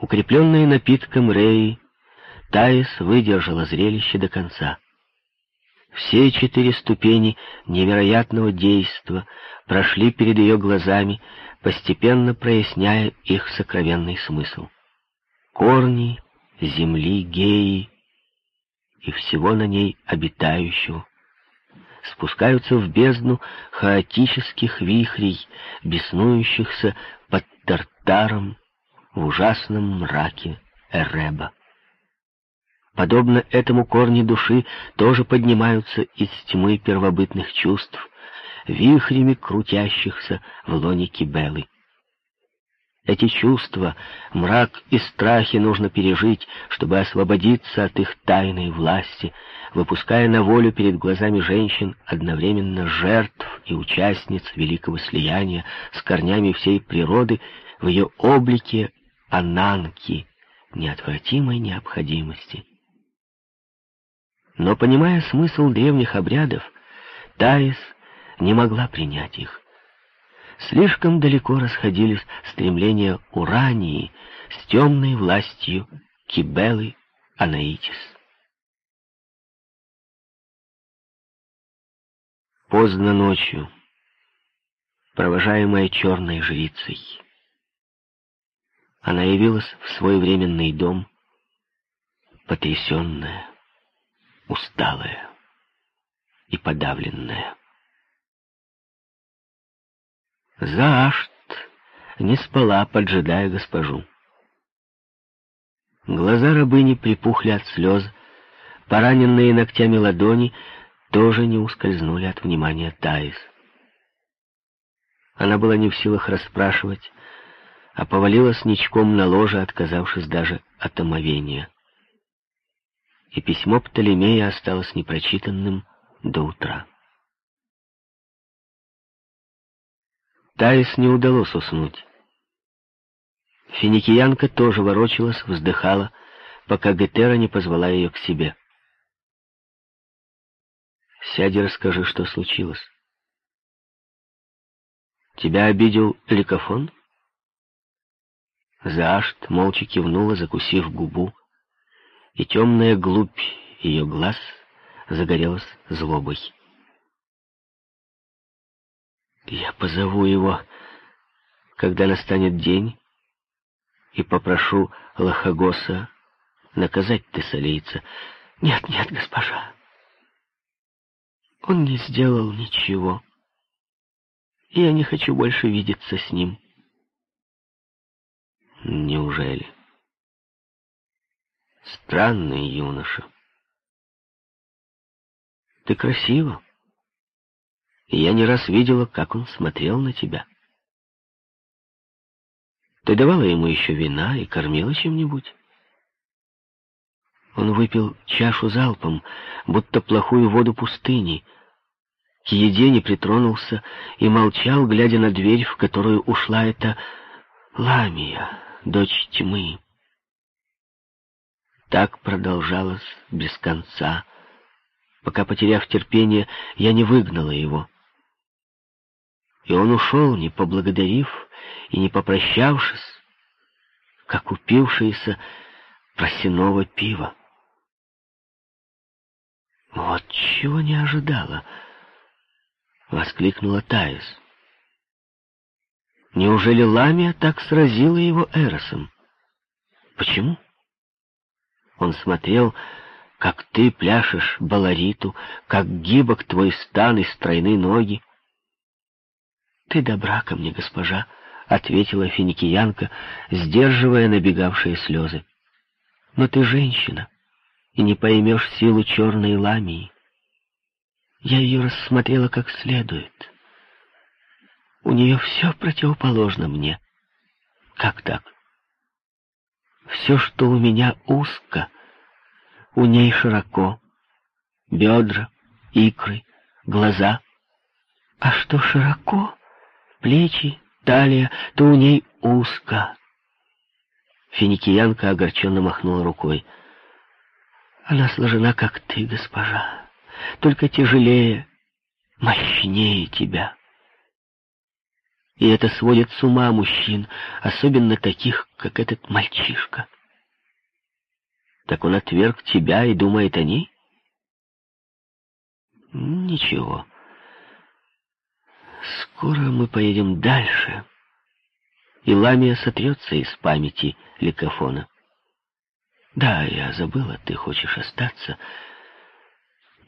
Укрепленная напитком Рей, Таис выдержала зрелище до конца. Все четыре ступени невероятного действа прошли перед ее глазами, постепенно проясняя их сокровенный смысл. Корни земли Геи и всего на ней обитающего спускаются в бездну хаотических вихрей, беснующихся под Тартаром в ужасном мраке Эреба. Подобно этому корни души тоже поднимаются из тьмы первобытных чувств, вихрями крутящихся в лоне Кибелы. Эти чувства, мрак и страхи нужно пережить, чтобы освободиться от их тайной власти, выпуская на волю перед глазами женщин одновременно жертв и участниц великого слияния с корнями всей природы в ее облике Ананки, неотвратимой необходимости. Но, понимая смысл древних обрядов, Таис не могла принять их. Слишком далеко расходились стремления Урании с темной властью Кибелы Анаитис. Поздно ночью, провожаемая черной жрицей, она явилась в свой временный дом, потрясенная, усталая и подавленная. Заашт не спала, поджидая госпожу. Глаза рабыни припухли от слез, пораненные ногтями ладони тоже не ускользнули от внимания Таис. Она была не в силах расспрашивать, а повалилась ничком на ложе, отказавшись даже от омовения и письмо Птолемея осталось непрочитанным до утра. Таис не удалось уснуть. Финикиянка тоже ворочалась, вздыхала, пока Гетера не позвала ее к себе. «Сядь и расскажи, что случилось». «Тебя обидел Ликофон?» Заашт молча кивнула, закусив губу, и темная глубь ее глаз загорелась злобой. «Я позову его, когда настанет день, и попрошу Лохогоса наказать Тессалийца. Нет, нет, госпожа, он не сделал ничего, и я не хочу больше видеться с ним». «Неужели?» Странный юноша. Ты красива. И я не раз видела, как он смотрел на тебя. Ты давала ему еще вина и кормила чем-нибудь? Он выпил чашу залпом, будто плохую воду пустыни. К еде не притронулся и молчал, глядя на дверь, в которую ушла эта Ламия, дочь тьмы. Так продолжалось без конца, пока, потеряв терпение, я не выгнала его. И он ушел, не поблагодарив и не попрощавшись, как упившийся просяного пива. «Вот чего не ожидала!» — воскликнула Таис. «Неужели Ламия так сразила его Эросом? Почему?» Он смотрел, как ты пляшешь балариту, как гибок твой стан и стройны ноги. «Ты добра ко мне, госпожа», — ответила финикиянка, сдерживая набегавшие слезы. «Но ты женщина, и не поймешь силу черной ламии. Я ее рассмотрела как следует. У нее все противоположно мне. Как так?» Все, что у меня узко, у ней широко. Бедра, икры, глаза. А что широко, плечи, талия, то у ней узко. Финикиянка огорченно махнула рукой. Она сложена, как ты, госпожа, только тяжелее, мощнее тебя. И это сводит с ума мужчин, особенно таких, как этот мальчишка. Так он отверг тебя и думает о ней? Ничего. Скоро мы поедем дальше, и Ламия сотрется из памяти Ликофона. Да, я забыла, ты хочешь остаться.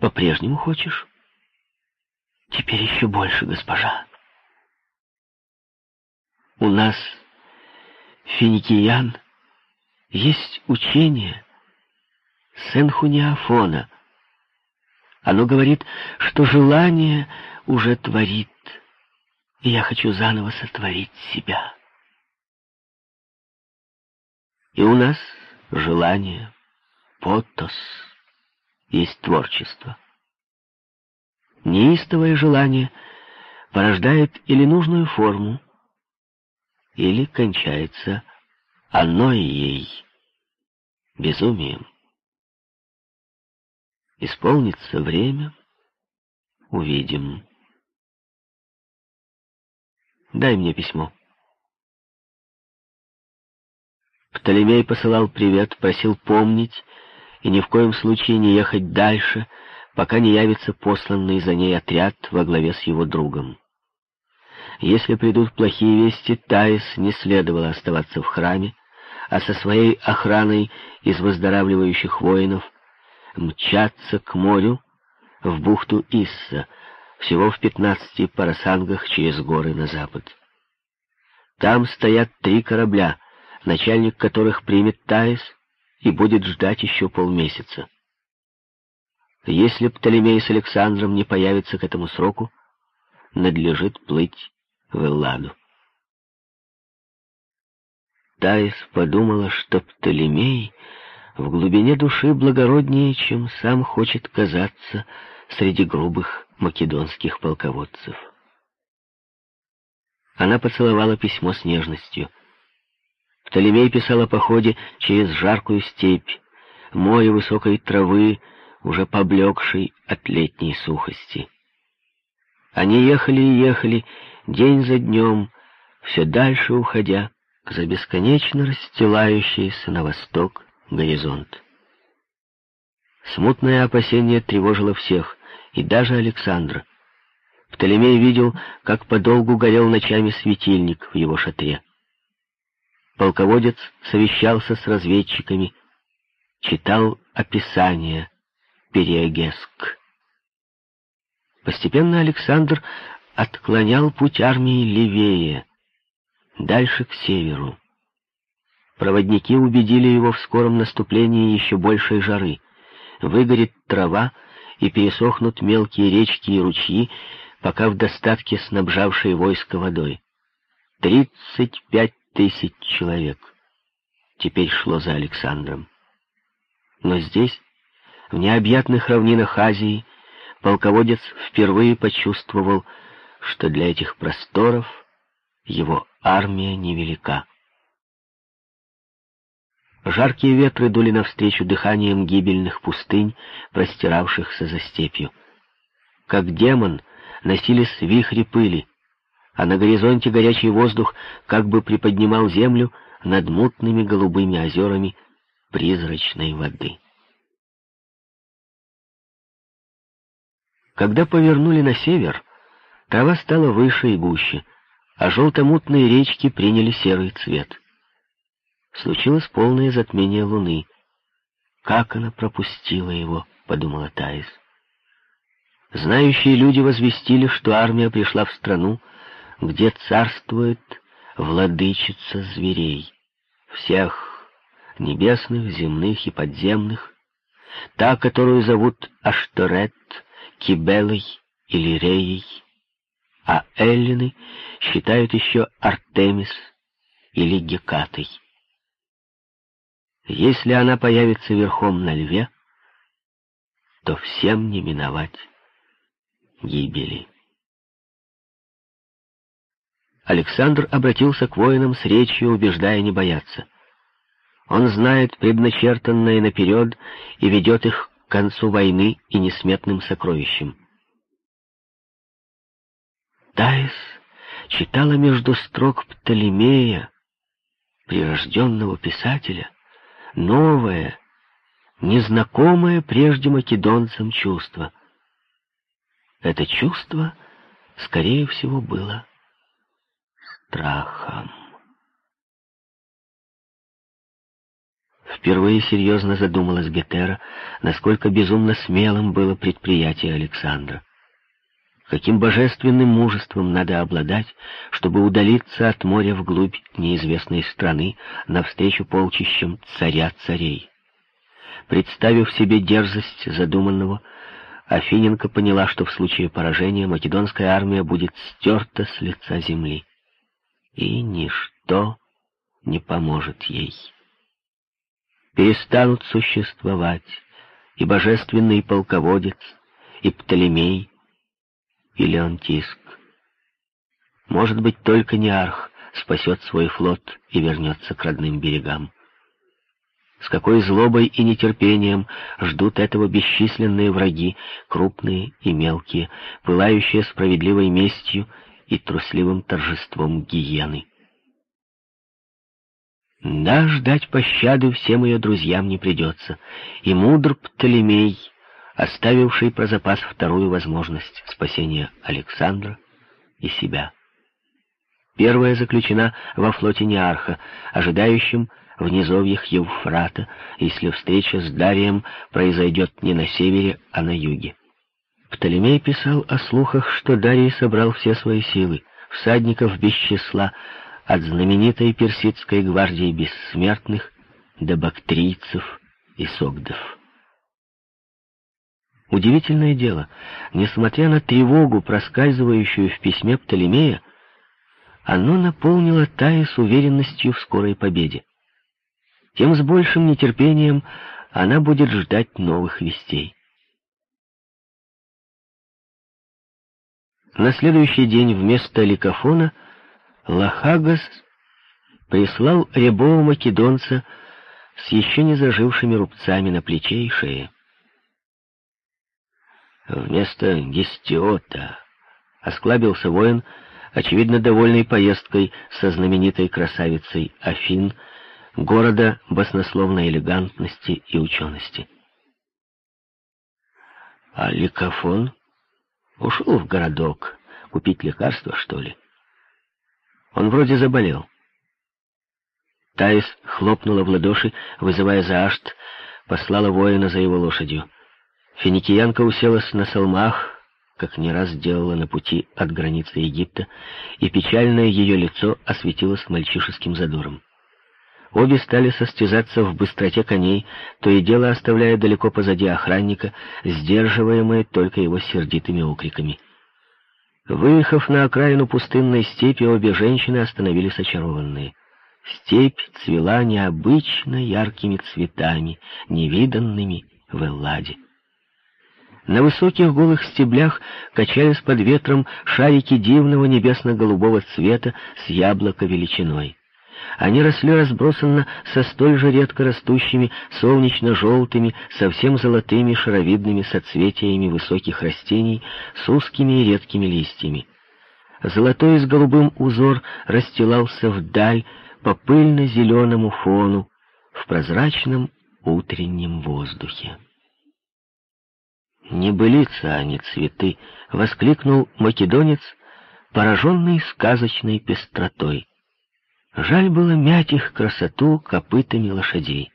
По-прежнему хочешь? Теперь еще больше, госпожа. У нас, финикиян, есть учение Сенхуниафона. Оно говорит, что желание уже творит, и я хочу заново сотворить себя. И у нас желание, потос, есть творчество. Неистовое желание порождает или нужную форму, или кончается оно ей, безумием. Исполнится время, увидим. Дай мне письмо. Птолемей посылал привет, просил помнить и ни в коем случае не ехать дальше, пока не явится посланный за ней отряд во главе с его другом. Если придут плохие вести, Таис не следовало оставаться в храме, а со своей охраной из выздоравливающих воинов мчаться к морю в бухту Исса, всего в пятнадцати парасангах через горы на запад. Там стоят три корабля, начальник которых примет Таис и будет ждать еще полмесяца. Если Птолемей с Александром не появятся к этому сроку, надлежит плыть в Элладу. Таис подумала, что Птолемей в глубине души благороднее, чем сам хочет казаться среди грубых македонских полководцев. Она поцеловала письмо с нежностью. Птолемей писал о походе через жаркую степь, море высокой травы, уже поблекшей от летней сухости. Они ехали и ехали, день за днем, все дальше уходя за бесконечно расстилающийся на восток горизонт. Смутное опасение тревожило всех, и даже Александра. Птолемей видел, как подолгу горел ночами светильник в его шатре. Полководец совещался с разведчиками, читал описание Периагеск. Постепенно Александр отклонял путь армии левее, дальше к северу. Проводники убедили его в скором наступлении еще большей жары. Выгорит трава и пересохнут мелкие речки и ручьи, пока в достатке снабжавшие войско водой. Тридцать пять тысяч человек теперь шло за Александром. Но здесь, в необъятных равнинах Азии, полководец впервые почувствовал, что для этих просторов его армия невелика. Жаркие ветры дули навстречу дыханием гибельных пустынь, простиравшихся за степью. Как демон носились вихри пыли, а на горизонте горячий воздух как бы приподнимал землю над мутными голубыми озерами призрачной воды. Когда повернули на север, трава стала выше и гуще, а желто-мутные речки приняли серый цвет. Случилось полное затмение луны. «Как она пропустила его?» — подумала Таис. Знающие люди возвестили, что армия пришла в страну, где царствует владычица зверей, всех небесных, земных и подземных, та, которую зовут Ашторет, Кибелой или Реей, а эллины считают еще Артемис или Гекатой. Если она появится верхом на льве, то всем не миновать гибели. Александр обратился к воинам с речью, убеждая не бояться. Он знает предначертанное наперед и ведет их к концу войны и несметным сокровищам. Таис читала между строк Птолемея, прирожденного писателя, новое, незнакомое прежде македонцам чувство. Это чувство, скорее всего, было страхом. Впервые серьезно задумалась Гетера, насколько безумно смелым было предприятие Александра. Каким божественным мужеством надо обладать, чтобы удалиться от моря вглубь неизвестной страны навстречу полчищам царя-царей. Представив себе дерзость задуманного, Афиненко поняла, что в случае поражения македонская армия будет стерта с лица земли. И ничто не поможет ей перестанут существовать и божественный полководец, и Птолемей, и Леонтиск. Может быть, только Неарх спасет свой флот и вернется к родным берегам. С какой злобой и нетерпением ждут этого бесчисленные враги, крупные и мелкие, пылающие справедливой местью и трусливым торжеством гиены. Да, ждать пощады всем ее друзьям не придется. И мудр Птолемей, оставивший про запас вторую возможность спасения Александра и себя. Первая заключена во флоте Неарха, ожидающем в низовьях Евфрата, если встреча с Дарием произойдет не на севере, а на юге. Птолемей писал о слухах, что Дарий собрал все свои силы, всадников без числа, от знаменитой персидской гвардии бессмертных до бактрийцев и согдов. Удивительное дело, несмотря на тревогу, проскальзывающую в письме Птолемея, оно наполнило Таис уверенностью в скорой победе. Тем с большим нетерпением она будет ждать новых вестей. На следующий день вместо ликофона Лахагас прислал рябого македонца с еще не зажившими рубцами на плече и шее. Вместо Гестиота осклабился воин, очевидно довольный поездкой со знаменитой красавицей Афин, города баснословной элегантности и учености. А Ликофон ушел в городок купить лекарства, что ли? Он вроде заболел. Таис хлопнула в ладоши, вызывая Заашт, послала воина за его лошадью. Финикиянка уселась на салмах, как не раз делала на пути от границы Египта, и печальное ее лицо осветилось мальчишеским задором. Обе стали состязаться в быстроте коней, то и дело оставляя далеко позади охранника, сдерживаемые только его сердитыми окриками — Выехав на окраину пустынной степи, обе женщины остановились очарованные. Степь цвела необычно яркими цветами, невиданными в Элладе. На высоких голых стеблях качались под ветром шарики дивного небесно-голубого цвета с яблоко величиной. Они росли разбросанно со столь же редко растущими солнечно-желтыми, совсем золотыми шаровидными соцветиями высоких растений с узкими и редкими листьями. Золотой с голубым узор расстилался вдаль по пыльно-зеленому фону в прозрачном утреннем воздухе. «Не былица, а не цветы!» — воскликнул македонец, пораженный сказочной пестротой. Жаль было мять их красоту копытами лошадей.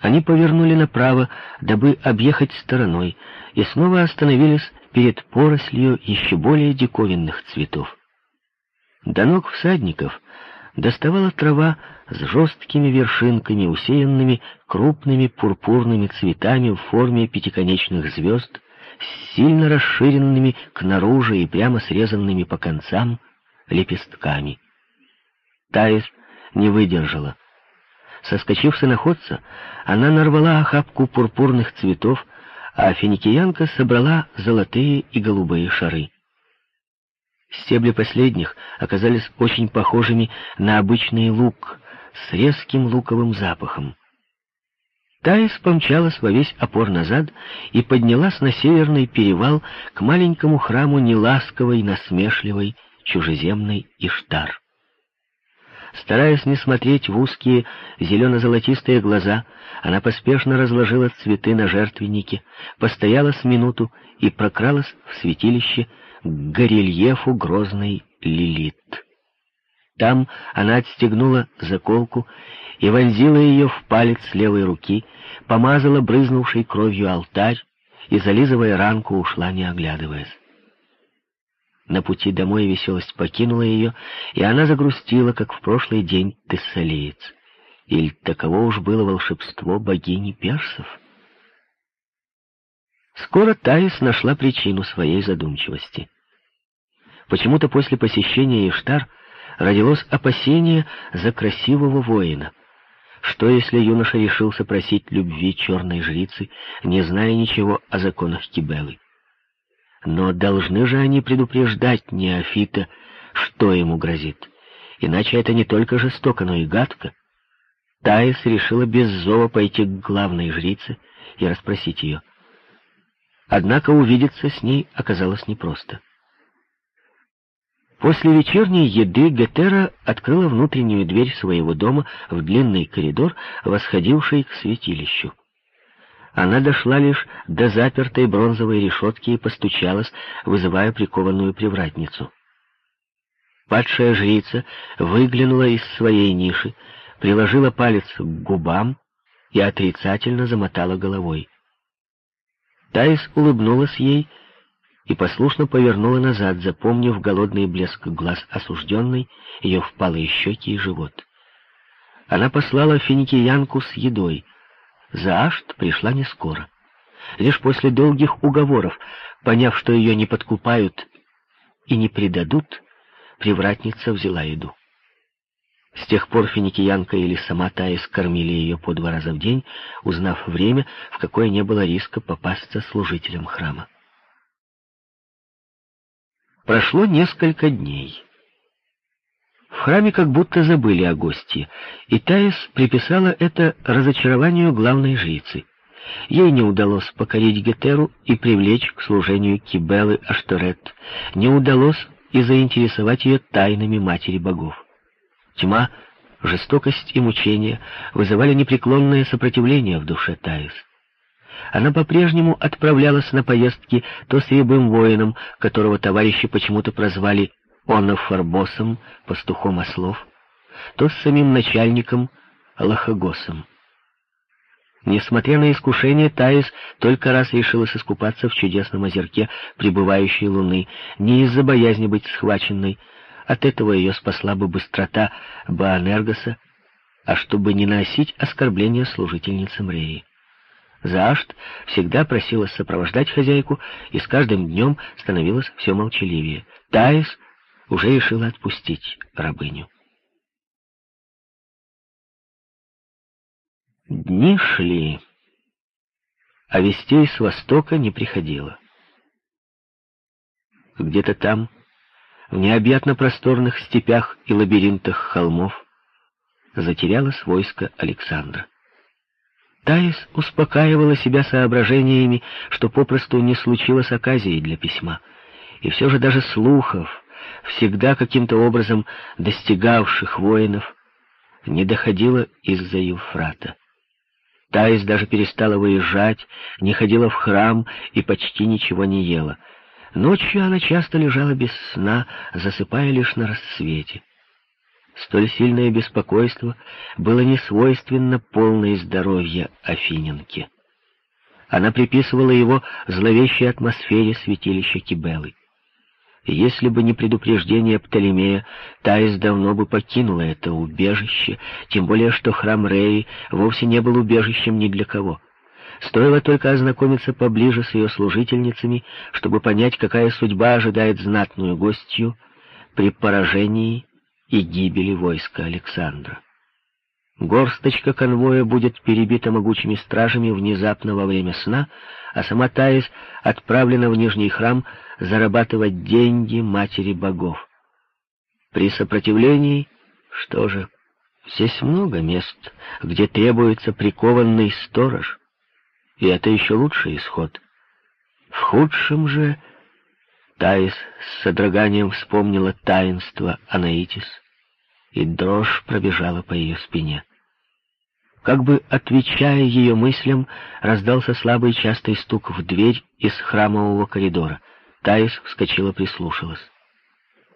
Они повернули направо, дабы объехать стороной, и снова остановились перед порослью еще более диковинных цветов. До ног всадников доставала трава с жесткими вершинками, усеянными крупными пурпурными цветами в форме пятиконечных звезд, с сильно расширенными к наружу и прямо срезанными по концам лепестками. Таис не выдержала. Соскочив с иноходца, она нарвала охапку пурпурных цветов, а финикиянка собрала золотые и голубые шары. Стебли последних оказались очень похожими на обычный лук с резким луковым запахом. Таис помчалась во весь опор назад и поднялась на северный перевал к маленькому храму неласковой, насмешливой, чужеземной Иштар. Стараясь не смотреть в узкие зелено-золотистые глаза, она поспешно разложила цветы на жертвеннике, постояла с минуту и прокралась в святилище к горельефу грозной Лилит. Там она отстегнула заколку и вонзила ее в палец левой руки, помазала брызнувшей кровью алтарь и, зализывая ранку, ушла, не оглядываясь. На пути домой веселость покинула ее, и она загрустила, как в прошлый день тессалиец. Или таково уж было волшебство богини персов? Скоро Таис нашла причину своей задумчивости. Почему-то после посещения Иштар родилось опасение за красивого воина — что, если юноша решился просить любви черной жрицы, не зная ничего о законах Кибелы? Но должны же они предупреждать неофита, что ему грозит. Иначе это не только жестоко, но и гадко. Таис решила без зова пойти к главной жрице и расспросить ее. Однако увидеться с ней оказалось непросто. После вечерней еды Гетера открыла внутреннюю дверь своего дома в длинный коридор, восходивший к святилищу. Она дошла лишь до запертой бронзовой решетки и постучалась, вызывая прикованную привратницу. Падшая жрица выглянула из своей ниши, приложила палец к губам и отрицательно замотала головой. Таис улыбнулась ей и послушно повернула назад, запомнив голодный блеск глаз осужденной, ее впалые щеки и живот. Она послала финикиянку с едой. Заашт пришла не скоро. Лишь после долгих уговоров, поняв, что ее не подкупают и не предадут, привратница взяла еду. С тех пор финикиянка или сама Таис кормили ее по два раза в день, узнав время, в какое не было риска попасться служителям храма. Прошло несколько дней. В храме как будто забыли о гости, и Таис приписала это разочарованию главной жрицы. Ей не удалось покорить Гетеру и привлечь к служению Кибелы Ашторет, не удалось и заинтересовать ее тайнами матери богов. Тьма, жестокость и мучения вызывали непреклонное сопротивление в душе Таис она по-прежнему отправлялась на поездки то с рябым воином, которого товарищи почему-то прозвали Онофарбосом, пастухом ослов, то с самим начальником Лохогосом. Несмотря на искушение, Таис только раз решилась искупаться в чудесном озерке пребывающей луны, не из-за боязни быть схваченной, от этого ее спасла бы быстрота Баанергоса, а чтобы не носить оскорбления служительницам Реи. Заашт всегда просила сопровождать хозяйку и с каждым днем становилась все молчаливее. Таис уже решила отпустить рабыню. Дни шли, а вестей с востока не приходило. Где-то там, в необъятно просторных степях и лабиринтах холмов, затерялось войско Александра. Таис успокаивала себя соображениями, что попросту не случилось оказии для письма. И все же даже слухов, всегда каким-то образом достигавших воинов, не доходило из-за Евфрата. Таис даже перестала выезжать, не ходила в храм и почти ничего не ела. Ночью она часто лежала без сна, засыпая лишь на рассвете. Столь сильное беспокойство было не свойственно полной здоровья Афиненке. Она приписывала его зловещей атмосфере святилища Кибелы. Если бы не предупреждение Птолемея, Таис давно бы покинула это убежище, тем более что храм Реи вовсе не был убежищем ни для кого. Стоило только ознакомиться поближе с ее служительницами, чтобы понять, какая судьба ожидает знатную гостью при поражении и гибели войска Александра. Горсточка конвоя будет перебита могучими стражами внезапно во время сна, а сама Таис отправлена в Нижний храм зарабатывать деньги матери богов. При сопротивлении, что же, Здесь много мест, где требуется прикованный сторож, и это еще лучший исход. В худшем же Таис с содроганием вспомнила таинство Анаитис, и дрожь пробежала по ее спине. Как бы отвечая ее мыслям, раздался слабый частый стук в дверь из храмового коридора. Таис вскочила, прислушалась.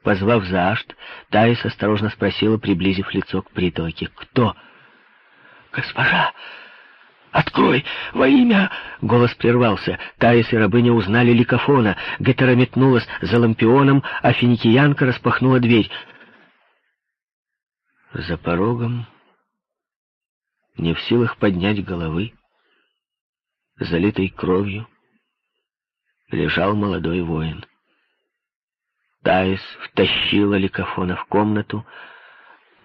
Позвав Заашт, Таис осторожно спросила, приблизив лицо к притолоке. «Кто?» «Госпожа! Открой! Во имя...» Голос прервался. Таис и рабыня узнали ликофона. Гетера метнулась за лампионом, а финикиянка распахнула дверь. За порогом не в силах поднять головы, залитой кровью, лежал молодой воин. Таис втащила Ликофона в комнату,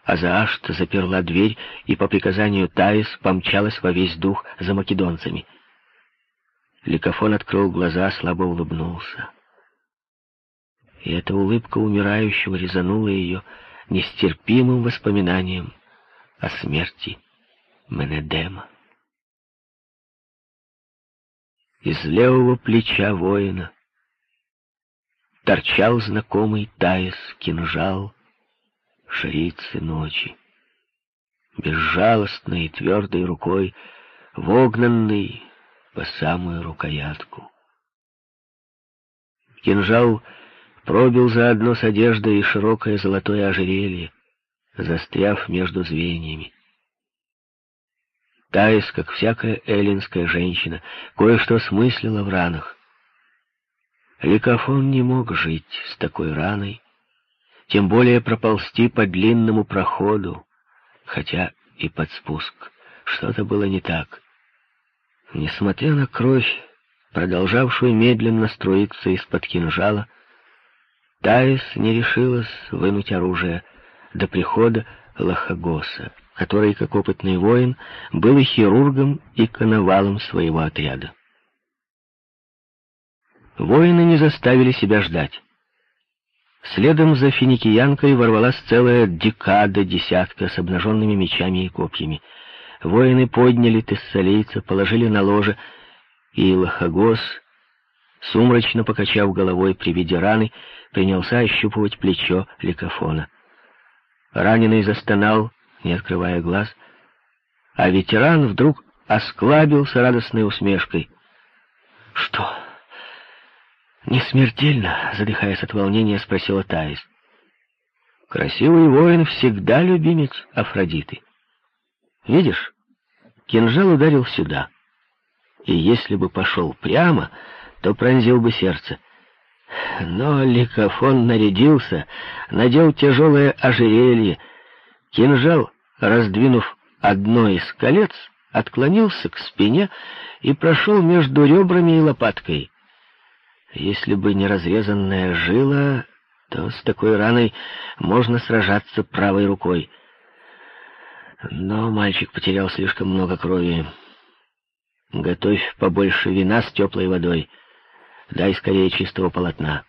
а Заашт заперла дверь и по приказанию Таис помчалась во весь дух за македонцами. Ликофон открыл глаза, слабо улыбнулся. И эта улыбка умирающего резанула ее нестерпимым воспоминанием о смерти Менедема. Из левого плеча воина торчал знакомый Таис кинжал шрицы ночи. Безжалостной и твердой рукой, вогнанный по самую рукоятку. Кинжал пробил заодно с одеждой и широкое золотое ожерелье, застряв между звеньями. Таис, как всякая эллинская женщина, кое-что смыслила в ранах. Ликофон не мог жить с такой раной, тем более проползти по длинному проходу, хотя и под спуск. Что-то было не так. Несмотря на кровь, продолжавшую медленно струиться из-под кинжала, Таис не решилась вынуть оружие до прихода Лохагоса который, как опытный воин, был и хирургом, и коновалом своего отряда. Воины не заставили себя ждать. Следом за финикиянкой ворвалась целая декада десятка с обнаженными мечами и копьями. Воины подняли тессалийца, положили на ложе, и Лохогос, сумрачно покачав головой при виде раны, принялся ощупывать плечо Ликофона. Раненый застонал, не открывая глаз, а ветеран вдруг осклабился радостной усмешкой. «Что? Не смертельно?» — задыхаясь от волнения, спросила Таис. «Красивый воин всегда любимец Афродиты. Видишь, кинжал ударил сюда, и если бы пошел прямо, то пронзил бы сердце». Но Ликофон нарядился, надел тяжелое ожерелье, Кинжал, раздвинув одно из колец, отклонился к спине и прошел между ребрами и лопаткой. Если бы не разрезанная жила, то с такой раной можно сражаться правой рукой. Но мальчик потерял слишком много крови. Готовь побольше вина с теплой водой. Дай скорее чистого полотна.